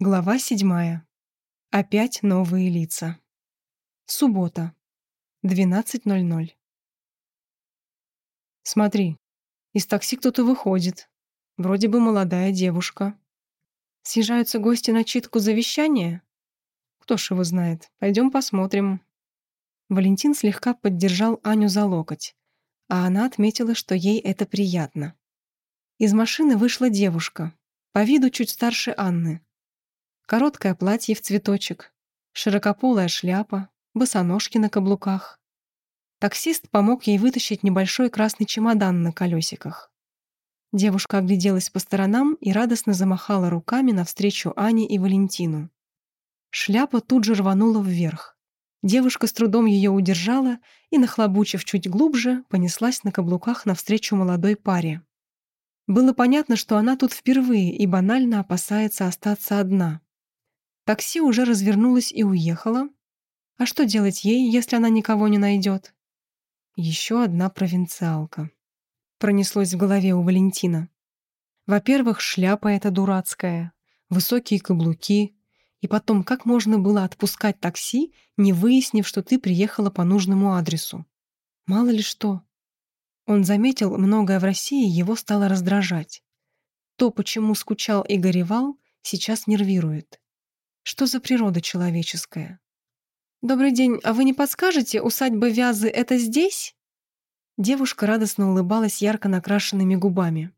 Глава седьмая. Опять новые лица. Суббота. 12.00. Смотри, из такси кто-то выходит. Вроде бы молодая девушка. Съезжаются гости на читку завещания? Кто ж его знает. Пойдем посмотрим. Валентин слегка поддержал Аню за локоть, а она отметила, что ей это приятно. Из машины вышла девушка, по виду чуть старше Анны. Короткое платье в цветочек, широкополая шляпа, босоножки на каблуках. Таксист помог ей вытащить небольшой красный чемодан на колесиках. Девушка огляделась по сторонам и радостно замахала руками навстречу Ане и Валентину. Шляпа тут же рванула вверх. Девушка с трудом ее удержала и, нахлобучив чуть глубже, понеслась на каблуках навстречу молодой паре. Было понятно, что она тут впервые и банально опасается остаться одна. Такси уже развернулось и уехало. А что делать ей, если она никого не найдет? Еще одна провинциалка. Пронеслось в голове у Валентина. Во-первых, шляпа эта дурацкая, высокие каблуки, и потом, как можно было отпускать такси, не выяснив, что ты приехала по нужному адресу? Мало ли что. Он заметил, многое в России его стало раздражать. То, почему скучал и горевал, сейчас нервирует. Что за природа человеческая? «Добрый день, а вы не подскажете, усадьба Вязы — это здесь?» Девушка радостно улыбалась ярко накрашенными губами.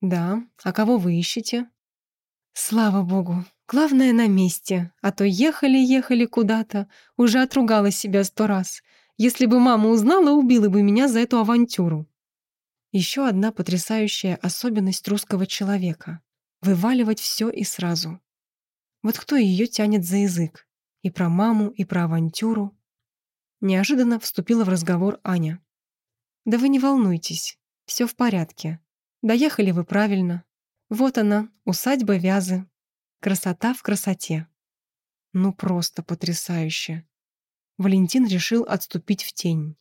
«Да, а кого вы ищете?» «Слава богу, главное на месте, а то ехали-ехали куда-то, уже отругала себя сто раз. Если бы мама узнала, убила бы меня за эту авантюру». Еще одна потрясающая особенность русского человека — вываливать все и сразу. Вот кто ее тянет за язык? И про маму, и про авантюру. Неожиданно вступила в разговор Аня. «Да вы не волнуйтесь, все в порядке. Доехали вы правильно. Вот она, усадьба Вязы. Красота в красоте». Ну просто потрясающе. Валентин решил отступить в тень.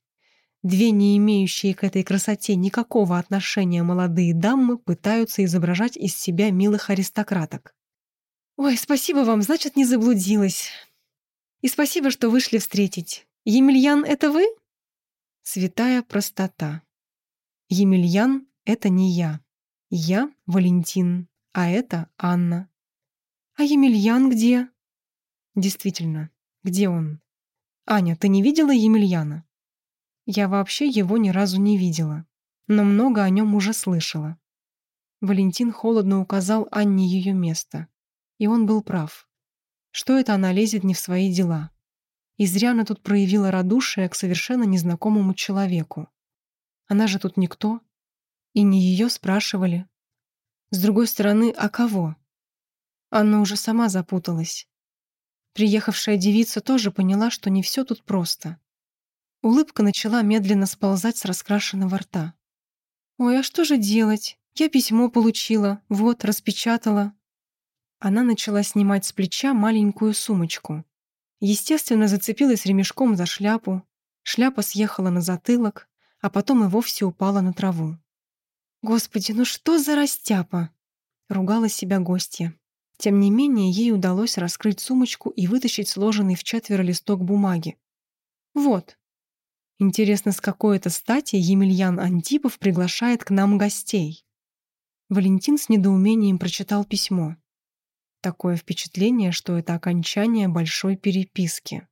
Две не имеющие к этой красоте никакого отношения молодые дамы пытаются изображать из себя милых аристократок. «Ой, спасибо вам, значит, не заблудилась. И спасибо, что вышли встретить. Емельян — это вы?» Святая простота. Емельян — это не я. Я — Валентин, а это Анна. «А Емельян где?» «Действительно, где он?» «Аня, ты не видела Емельяна?» «Я вообще его ни разу не видела, но много о нем уже слышала». Валентин холодно указал Анне ее место. И он был прав. Что это она лезет не в свои дела? И зря она тут проявила радушие к совершенно незнакомому человеку. Она же тут никто. И не ее спрашивали. С другой стороны, а кого? Анна уже сама запуталась. Приехавшая девица тоже поняла, что не все тут просто. Улыбка начала медленно сползать с раскрашенного рта. «Ой, а что же делать? Я письмо получила, вот, распечатала. Она начала снимать с плеча маленькую сумочку. Естественно, зацепилась ремешком за шляпу. Шляпа съехала на затылок, а потом и вовсе упала на траву. «Господи, ну что за растяпа!» — ругала себя гостья. Тем не менее, ей удалось раскрыть сумочку и вытащить сложенный в четверо листок бумаги. «Вот». Интересно, с какой это стати Емельян Антипов приглашает к нам гостей? Валентин с недоумением прочитал письмо. Такое впечатление, что это окончание большой переписки.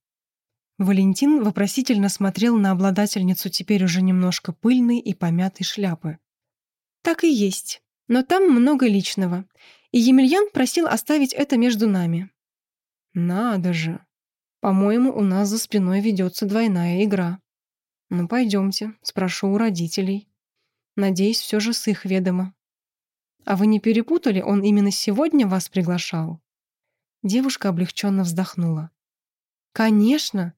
Валентин вопросительно смотрел на обладательницу теперь уже немножко пыльной и помятой шляпы. «Так и есть. Но там много личного. И Емельян просил оставить это между нами». «Надо же. По-моему, у нас за спиной ведется двойная игра. Ну, пойдемте, спрошу у родителей. Надеюсь, все же с их ведома. А вы не перепутали, он именно сегодня вас приглашал?» Девушка облегченно вздохнула. «Конечно!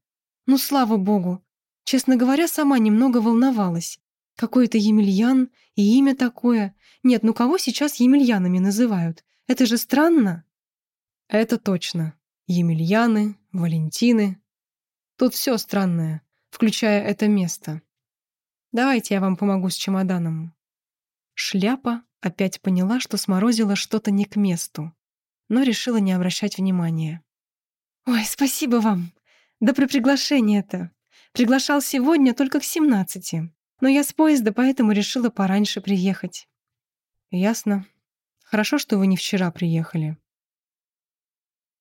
Ну, слава богу! Честно говоря, сама немного волновалась. Какой-то Емельян и имя такое. Нет, ну кого сейчас Емельянами называют? Это же странно!» «Это точно. Емельяны, Валентины. Тут все странное, включая это место. Давайте я вам помогу с чемоданом». Шляпа опять поняла, что сморозила что-то не к месту. но решила не обращать внимания. «Ой, спасибо вам! Да при приглашении-то! Приглашал сегодня только к семнадцати, но я с поезда, поэтому решила пораньше приехать». «Ясно. Хорошо, что вы не вчера приехали».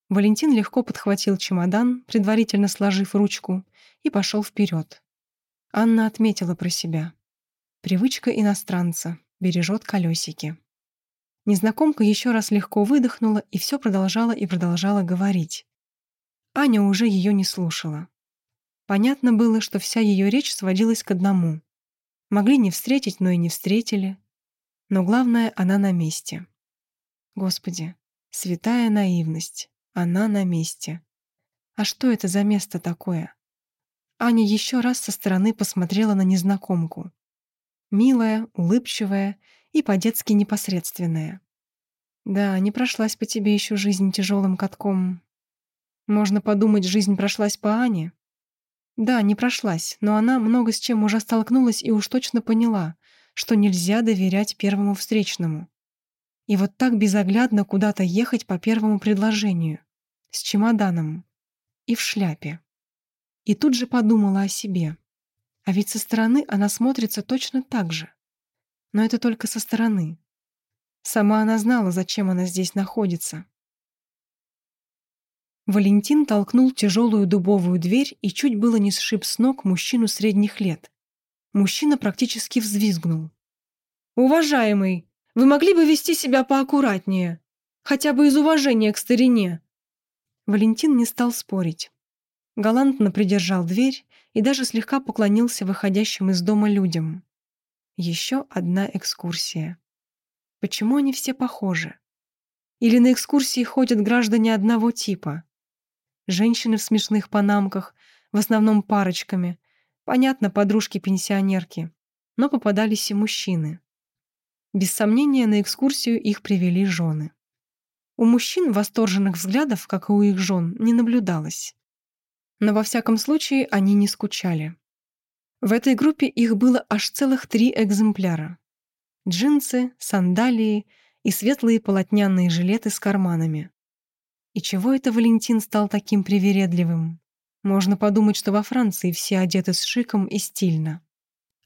Валентин легко подхватил чемодан, предварительно сложив ручку, и пошел вперед. Анна отметила про себя. Привычка иностранца бережет колесики. Незнакомка еще раз легко выдохнула и все продолжала и продолжала говорить. Аня уже ее не слушала. Понятно было, что вся ее речь сводилась к одному. Могли не встретить, но и не встретили. Но главное, она на месте. Господи, святая наивность. Она на месте. А что это за место такое? Аня еще раз со стороны посмотрела на незнакомку. Милая, улыбчивая и по-детски непосредственная. Да, не прошлась по тебе еще жизнь тяжелым катком. Можно подумать, жизнь прошлась по Ане. Да, не прошлась, но она много с чем уже столкнулась и уж точно поняла, что нельзя доверять первому встречному. И вот так безоглядно куда-то ехать по первому предложению. С чемоданом. И в шляпе. И тут же подумала о себе. А ведь со стороны она смотрится точно так же. Но это только со стороны. Сама она знала, зачем она здесь находится. Валентин толкнул тяжелую дубовую дверь и чуть было не сшиб с ног мужчину средних лет. Мужчина практически взвизгнул. «Уважаемый, вы могли бы вести себя поаккуратнее, хотя бы из уважения к старине». Валентин не стал спорить. Галантно придержал дверь и даже слегка поклонился выходящим из дома людям. Еще одна экскурсия. Почему они все похожи? Или на экскурсии ходят граждане одного типа? Женщины в смешных панамках, в основном парочками. Понятно, подружки-пенсионерки. Но попадались и мужчины. Без сомнения, на экскурсию их привели жены. У мужчин восторженных взглядов, как и у их жен, не наблюдалось. Но во всяком случае они не скучали. В этой группе их было аж целых три экземпляра. Джинсы, сандалии и светлые полотняные жилеты с карманами. И чего это Валентин стал таким привередливым? Можно подумать, что во Франции все одеты с шиком и стильно.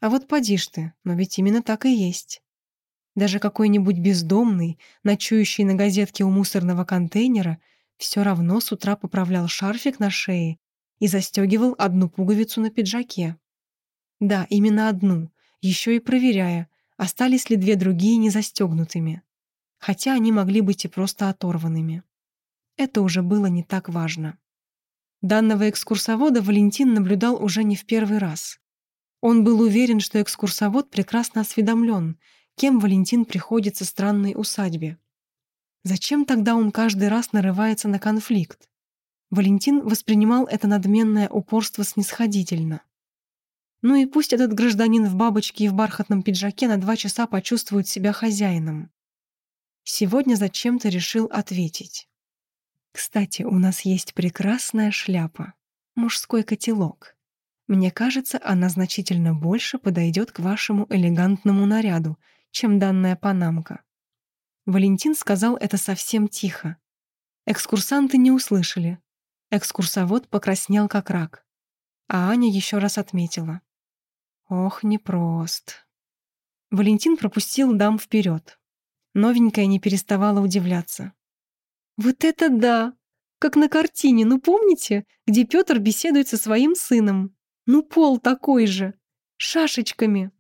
А вот поди ж ты, но ведь именно так и есть. Даже какой-нибудь бездомный, ночующий на газетке у мусорного контейнера, все равно с утра поправлял шарфик на шее и застегивал одну пуговицу на пиджаке. Да, именно одну, еще и проверяя, остались ли две другие незастегнутыми. Хотя они могли быть и просто оторванными. Это уже было не так важно. Данного экскурсовода Валентин наблюдал уже не в первый раз. Он был уверен, что экскурсовод прекрасно осведомлен кем Валентин приходится странной усадьбе. Зачем тогда он каждый раз нарывается на конфликт? Валентин воспринимал это надменное упорство снисходительно. Ну и пусть этот гражданин в бабочке и в бархатном пиджаке на два часа почувствует себя хозяином. Сегодня зачем-то решил ответить. «Кстати, у нас есть прекрасная шляпа. Мужской котелок. Мне кажется, она значительно больше подойдет к вашему элегантному наряду, чем данная панамка. Валентин сказал это совсем тихо. Экскурсанты не услышали. Экскурсовод покраснел как рак. А Аня еще раз отметила. Ох, непрост. Валентин пропустил дам вперед. Новенькая не переставала удивляться. «Вот это да! Как на картине, ну помните, где Петр беседует со своим сыном? Ну пол такой же, шашечками!»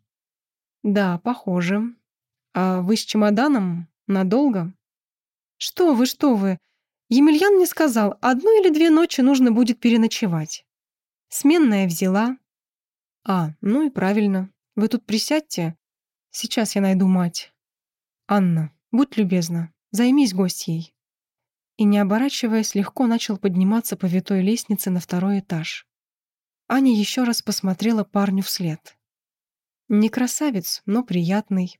«Да, похоже», «А вы с чемоданом? Надолго?» «Что вы, что вы! Емельян мне сказал, одну или две ночи нужно будет переночевать. Сменная взяла». «А, ну и правильно. Вы тут присядьте. Сейчас я найду мать. Анна, будь любезна, займись гостьей». И, не оборачиваясь, легко начал подниматься по витой лестнице на второй этаж. Аня еще раз посмотрела парню вслед. Не красавец, но приятный,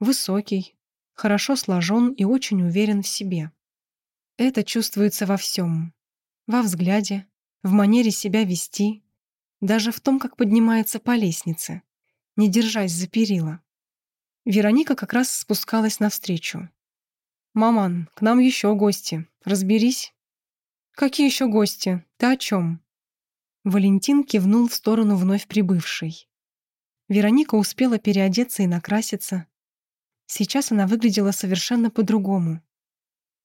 Высокий, хорошо сложен и очень уверен в себе. Это чувствуется во всем. Во взгляде, в манере себя вести, даже в том, как поднимается по лестнице, не держась за перила. Вероника как раз спускалась навстречу. «Маман, к нам еще гости. Разберись». «Какие еще гости? Ты о чем?» Валентин кивнул в сторону вновь прибывшей. Вероника успела переодеться и накраситься. Сейчас она выглядела совершенно по-другому.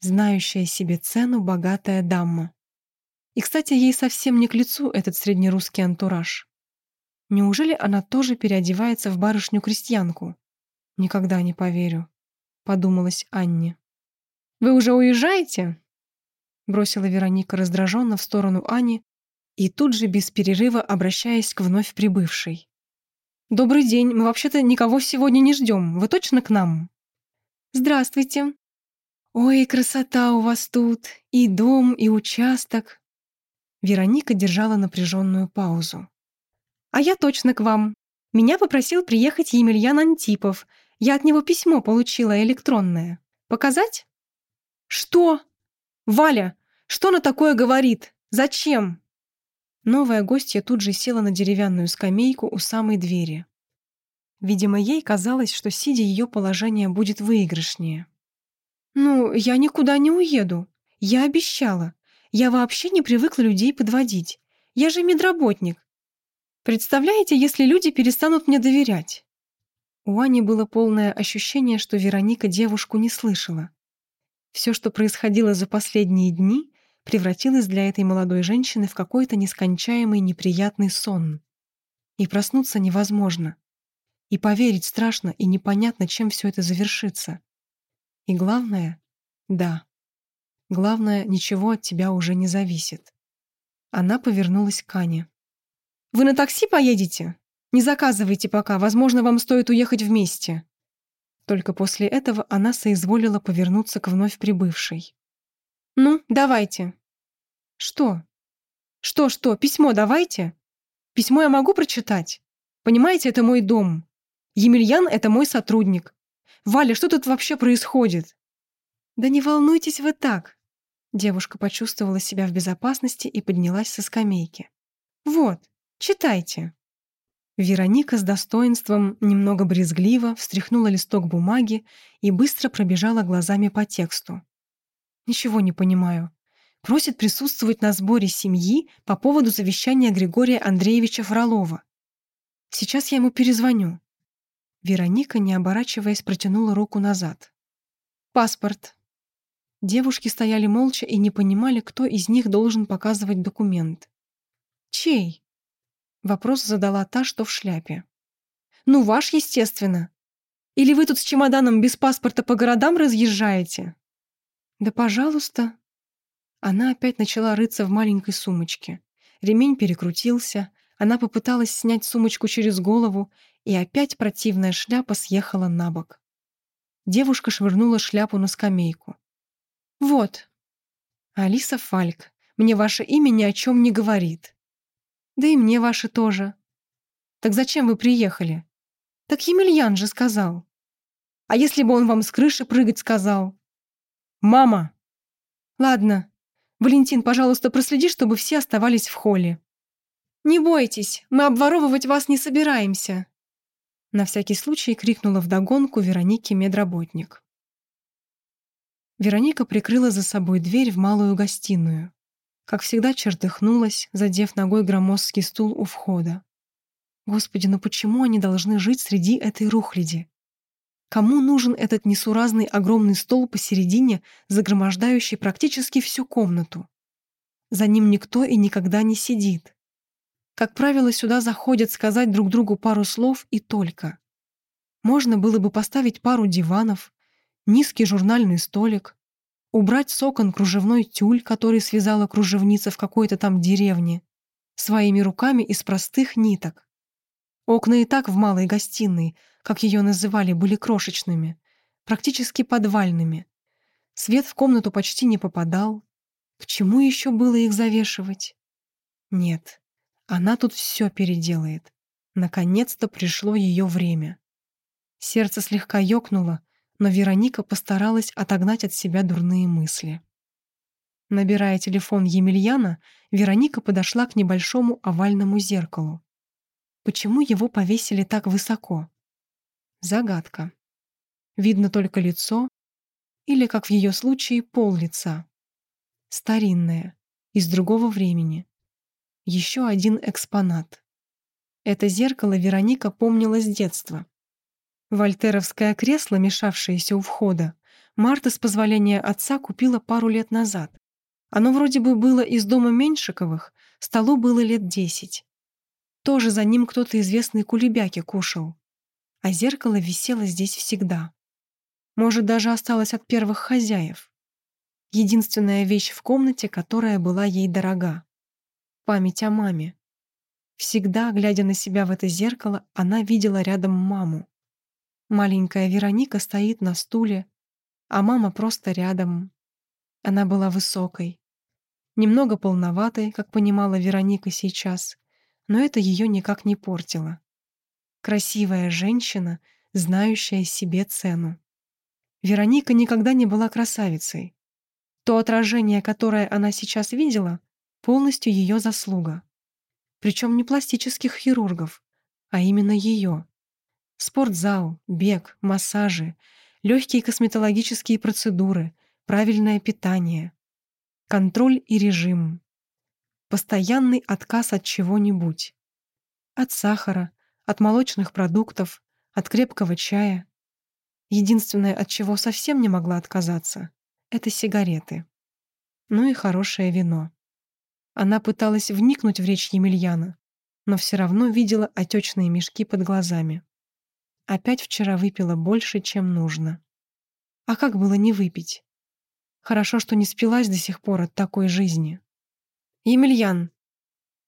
Знающая себе цену богатая дама. И, кстати, ей совсем не к лицу этот среднерусский антураж. Неужели она тоже переодевается в барышню-крестьянку? Никогда не поверю, подумалась Анне. Вы уже уезжаете? бросила Вероника раздраженно в сторону Ани и тут же без перерыва обращаясь к вновь прибывшей. «Добрый день, мы вообще-то никого сегодня не ждем. Вы точно к нам?» «Здравствуйте». «Ой, красота у вас тут! И дом, и участок!» Вероника держала напряженную паузу. «А я точно к вам. Меня попросил приехать Емельян Антипов. Я от него письмо получила электронное. Показать?» «Что? Валя, что она такое говорит? Зачем?» Новая гостья тут же села на деревянную скамейку у самой двери. Видимо, ей казалось, что сидя ее положение будет выигрышнее. «Ну, я никуда не уеду. Я обещала. Я вообще не привыкла людей подводить. Я же медработник. Представляете, если люди перестанут мне доверять?» У Ани было полное ощущение, что Вероника девушку не слышала. Все, что происходило за последние дни, превратилось для этой молодой женщины в какой-то нескончаемый неприятный сон. И проснуться невозможно. И поверить страшно и непонятно, чем все это завершится. И главное — да. Главное, ничего от тебя уже не зависит. Она повернулась к Ане. «Вы на такси поедете? Не заказывайте пока, возможно, вам стоит уехать вместе». Только после этого она соизволила повернуться к вновь прибывшей. «Ну, давайте». «Что?» «Что-что? Письмо давайте?» «Письмо я могу прочитать? Понимаете, это мой дом. Емельян — это мой сотрудник. Валя, что тут вообще происходит?» «Да не волнуйтесь вы так!» Девушка почувствовала себя в безопасности и поднялась со скамейки. «Вот, читайте!» Вероника с достоинством, немного брезгливо, встряхнула листок бумаги и быстро пробежала глазами по тексту. «Ничего не понимаю. Просит присутствовать на сборе семьи по поводу завещания Григория Андреевича Фролова. Сейчас я ему перезвоню». Вероника, не оборачиваясь, протянула руку назад. «Паспорт». Девушки стояли молча и не понимали, кто из них должен показывать документ. «Чей?» Вопрос задала та, что в шляпе. «Ну, ваш, естественно. Или вы тут с чемоданом без паспорта по городам разъезжаете?» «Да, пожалуйста». Она опять начала рыться в маленькой сумочке. Ремень перекрутился, она попыталась снять сумочку через голову, и опять противная шляпа съехала на бок. Девушка швырнула шляпу на скамейку. «Вот». «Алиса Фальк, мне ваше имя ни о чем не говорит. Да и мне ваши тоже. Так зачем вы приехали? Так Емельян же сказал. А если бы он вам с крыши прыгать сказал? Мама! Ладно. Валентин, пожалуйста, проследи, чтобы все оставались в холле. Не бойтесь, мы обворовывать вас не собираемся. На всякий случай крикнула вдогонку Веронике медработник. Вероника прикрыла за собой дверь в малую гостиную. Как всегда чертыхнулась, задев ногой громоздкий стул у входа. Господи, ну почему они должны жить среди этой рухляди? Кому нужен этот несуразный огромный стол посередине, загромождающий практически всю комнату? За ним никто и никогда не сидит. Как правило, сюда заходят сказать друг другу пару слов и только. Можно было бы поставить пару диванов, низкий журнальный столик, убрать с окон кружевной тюль, который связала кружевница в какой-то там деревне, своими руками из простых ниток. Окна и так в малой гостиной, как ее называли, были крошечными, практически подвальными. Свет в комнату почти не попадал. К чему еще было их завешивать? Нет, она тут все переделает. Наконец-то пришло ее время. Сердце слегка ёкнуло, но Вероника постаралась отогнать от себя дурные мысли. Набирая телефон Емельяна, Вероника подошла к небольшому овальному зеркалу. Почему его повесили так высоко? Загадка. Видно только лицо или, как в ее случае, пол лица. Старинное, из другого времени. Еще один экспонат. Это зеркало Вероника помнила с детства. Вольтеровское кресло, мешавшееся у входа, Марта с позволения отца купила пару лет назад. Оно вроде бы было из дома Меньшиковых, столу было лет десять. Тоже за ним кто-то известный кулебяки кушал. А зеркало висело здесь всегда. Может, даже осталось от первых хозяев. Единственная вещь в комнате, которая была ей дорога. Память о маме. Всегда, глядя на себя в это зеркало, она видела рядом маму. Маленькая Вероника стоит на стуле, а мама просто рядом. Она была высокой, немного полноватой, как понимала Вероника сейчас, но это ее никак не портило. Красивая женщина, знающая себе цену. Вероника никогда не была красавицей. То отражение, которое она сейчас видела, полностью ее заслуга. Причем не пластических хирургов, а именно ее. Спортзал, бег, массажи, легкие косметологические процедуры, правильное питание, контроль и режим, постоянный отказ от чего-нибудь. От сахара, от молочных продуктов, от крепкого чая. Единственное, от чего совсем не могла отказаться, это сигареты. Ну и хорошее вино. Она пыталась вникнуть в речь Емельяна, но все равно видела отечные мешки под глазами. Опять вчера выпила больше, чем нужно. А как было не выпить? Хорошо, что не спилась до сих пор от такой жизни. «Емельян,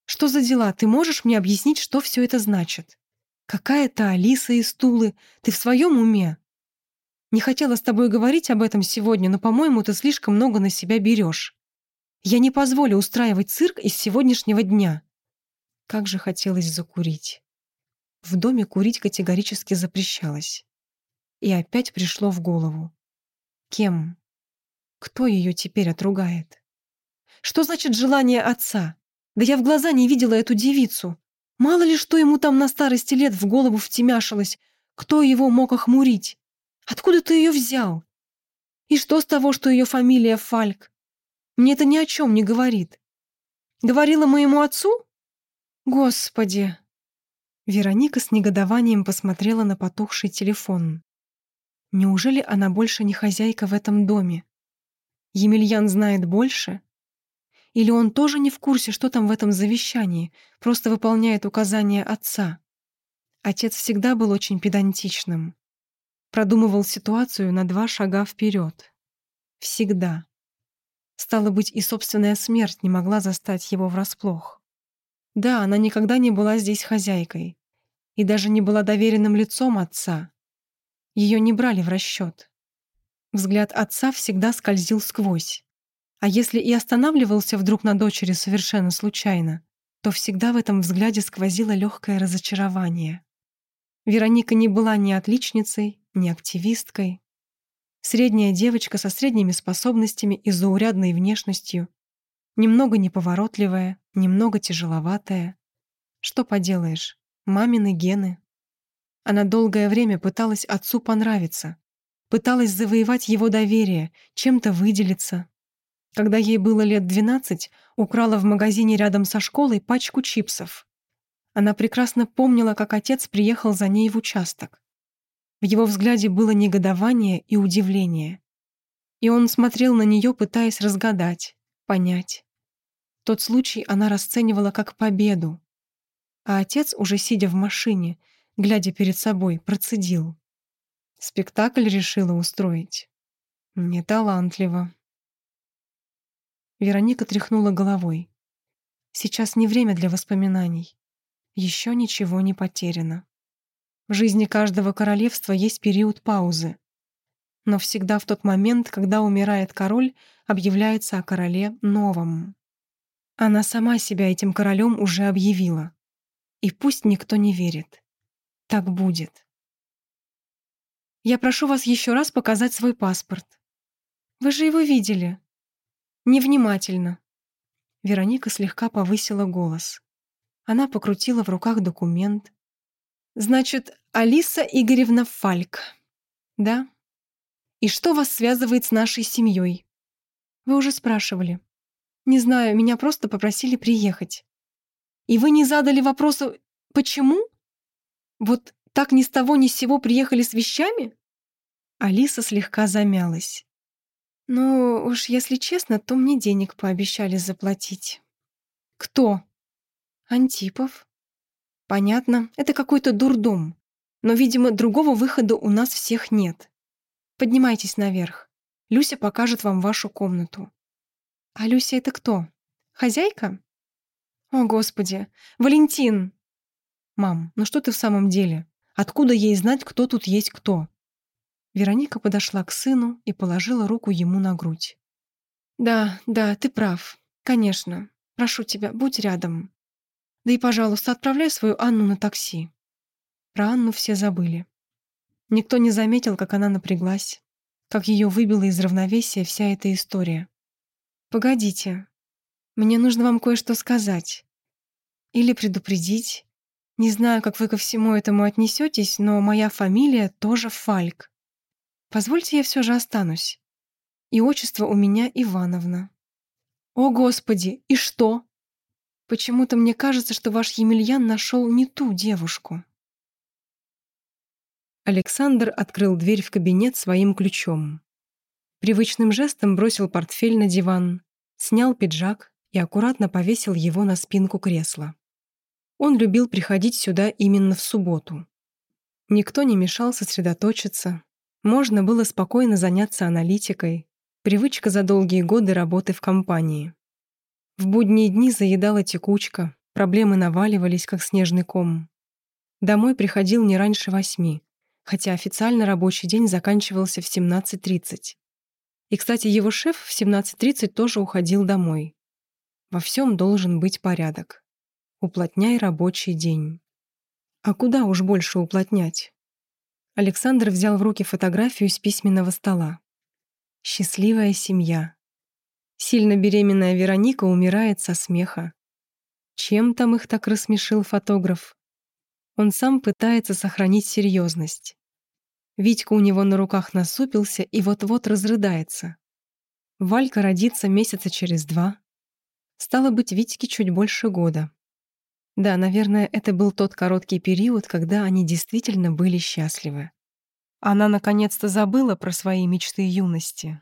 что за дела? Ты можешь мне объяснить, что все это значит? Какая-то Алиса из Тулы. Ты в своем уме? Не хотела с тобой говорить об этом сегодня, но, по-моему, ты слишком много на себя берешь. Я не позволю устраивать цирк из сегодняшнего дня». Как же хотелось закурить. В доме курить категорически запрещалось. И опять пришло в голову. Кем? Кто ее теперь отругает? Что значит желание отца? Да я в глаза не видела эту девицу. Мало ли что ему там на старости лет в голову втемяшилось. Кто его мог охмурить? Откуда ты ее взял? И что с того, что ее фамилия Фальк? Мне это ни о чем не говорит. Говорила моему отцу? Господи, Вероника с негодованием посмотрела на потухший телефон. Неужели она больше не хозяйка в этом доме? Емельян знает больше? Или он тоже не в курсе, что там в этом завещании, просто выполняет указания отца? Отец всегда был очень педантичным. Продумывал ситуацию на два шага вперед. Всегда. Стало быть, и собственная смерть не могла застать его врасплох. Да, она никогда не была здесь хозяйкой, и даже не была доверенным лицом отца. Ее не брали в расчет. Взгляд отца всегда скользил сквозь. А если и останавливался вдруг на дочери совершенно случайно, то всегда в этом взгляде сквозило легкое разочарование. Вероника не была ни отличницей, ни активисткой. Средняя девочка со средними способностями и заурядной внешностью, немного неповоротливая, немного тяжеловатая. Что поделаешь, мамины гены. Она долгое время пыталась отцу понравиться, пыталась завоевать его доверие, чем-то выделиться. Когда ей было лет 12, украла в магазине рядом со школой пачку чипсов. Она прекрасно помнила, как отец приехал за ней в участок. В его взгляде было негодование и удивление. И он смотрел на нее, пытаясь разгадать, понять. Тот случай она расценивала как победу, а отец, уже сидя в машине, глядя перед собой, процедил. Спектакль решила устроить. Неталантливо. Вероника тряхнула головой. Сейчас не время для воспоминаний. Еще ничего не потеряно. В жизни каждого королевства есть период паузы. Но всегда в тот момент, когда умирает король, объявляется о короле новом. Она сама себя этим королем уже объявила. И пусть никто не верит. Так будет. Я прошу вас еще раз показать свой паспорт. Вы же его видели. Невнимательно. Вероника слегка повысила голос. Она покрутила в руках документ. Значит, Алиса Игоревна Фальк. Да? И что вас связывает с нашей семьей? Вы уже спрашивали. Не знаю, меня просто попросили приехать. И вы не задали вопроса «почему?» Вот так ни с того ни с сего приехали с вещами? Алиса слегка замялась. Ну, уж если честно, то мне денег пообещали заплатить. Кто? Антипов. Понятно, это какой-то дурдом. Но, видимо, другого выхода у нас всех нет. Поднимайтесь наверх. Люся покажет вам вашу комнату. А Люся это кто? Хозяйка? О, Господи! Валентин! Мам, ну что ты в самом деле? Откуда ей знать, кто тут есть кто? Вероника подошла к сыну и положила руку ему на грудь. «Да, да, ты прав. Конечно. Прошу тебя, будь рядом. Да и, пожалуйста, отправляй свою Анну на такси». Про Анну все забыли. Никто не заметил, как она напряглась, как ее выбила из равновесия вся эта история. «Погодите. Мне нужно вам кое-что сказать. Или предупредить. Не знаю, как вы ко всему этому отнесетесь, но моя фамилия тоже Фальк. Позвольте я все же останусь. И отчество у меня Ивановна. О, Господи, и что? Почему-то мне кажется, что ваш Емельян нашел не ту девушку. Александр открыл дверь в кабинет своим ключом. Привычным жестом бросил портфель на диван, снял пиджак и аккуратно повесил его на спинку кресла. Он любил приходить сюда именно в субботу. Никто не мешал сосредоточиться, можно было спокойно заняться аналитикой, привычка за долгие годы работы в компании. В будние дни заедала текучка, проблемы наваливались, как снежный ком. Домой приходил не раньше восьми, хотя официально рабочий день заканчивался в 17.30. И, кстати, его шеф в 17.30 тоже уходил домой. Во всем должен быть порядок. Уплотняй рабочий день. А куда уж больше уплотнять? Александр взял в руки фотографию с письменного стола. Счастливая семья. Сильно беременная Вероника умирает со смеха. Чем там их так рассмешил фотограф? Он сам пытается сохранить серьезность. Витька у него на руках насупился и вот-вот разрыдается. Валька родится месяца через два. Стало быть, Витьке чуть больше года. Да, наверное, это был тот короткий период, когда они действительно были счастливы. Она наконец-то забыла про свои мечты юности.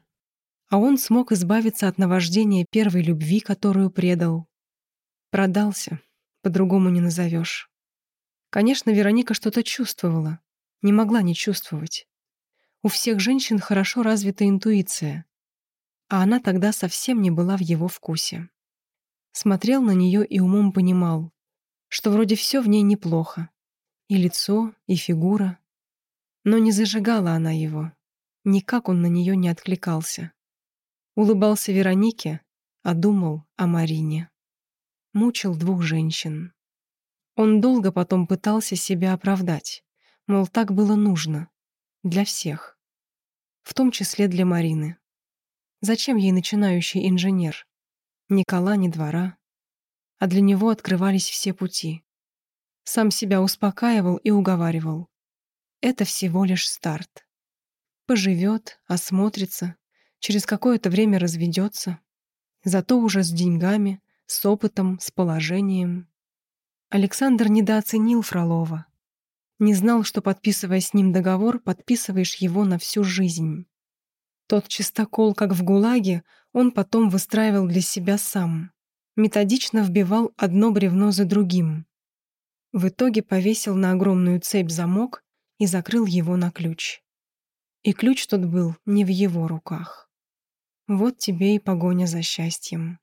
А он смог избавиться от наваждения первой любви, которую предал. Продался, по-другому не назовешь. Конечно, Вероника что-то чувствовала, не могла не чувствовать. У всех женщин хорошо развита интуиция, а она тогда совсем не была в его вкусе. Смотрел на нее и умом понимал, что вроде все в ней неплохо. И лицо, и фигура. Но не зажигала она его. Никак он на нее не откликался. Улыбался Веронике, а думал о Марине. Мучил двух женщин. Он долго потом пытался себя оправдать. Мол, так было нужно. Для всех. В том числе для Марины. Зачем ей начинающий инженер? Ни кола, ни двора а для него открывались все пути. Сам себя успокаивал и уговаривал. Это всего лишь старт. Поживет, осмотрится, через какое-то время разведется, зато уже с деньгами, с опытом, с положением. Александр недооценил Фролова. Не знал, что, подписывая с ним договор, подписываешь его на всю жизнь. Тот чистокол, как в ГУЛАГе, он потом выстраивал для себя сам методично вбивал одно бревно за другим. В итоге повесил на огромную цепь замок и закрыл его на ключ. И ключ тот был не в его руках. Вот тебе и погоня за счастьем.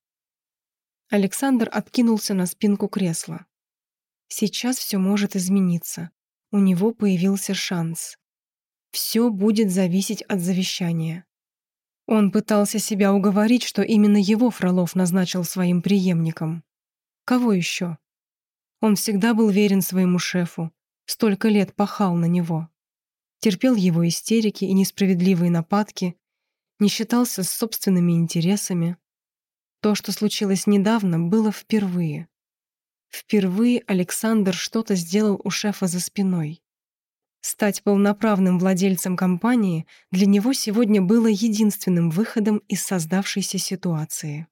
Александр откинулся на спинку кресла. Сейчас все может измениться. У него появился шанс. Все будет зависеть от завещания. Он пытался себя уговорить, что именно его Фролов назначил своим преемником. Кого еще? Он всегда был верен своему шефу, столько лет пахал на него. Терпел его истерики и несправедливые нападки, не считался с собственными интересами. То, что случилось недавно, было впервые. Впервые Александр что-то сделал у шефа за спиной. Стать полноправным владельцем компании для него сегодня было единственным выходом из создавшейся ситуации.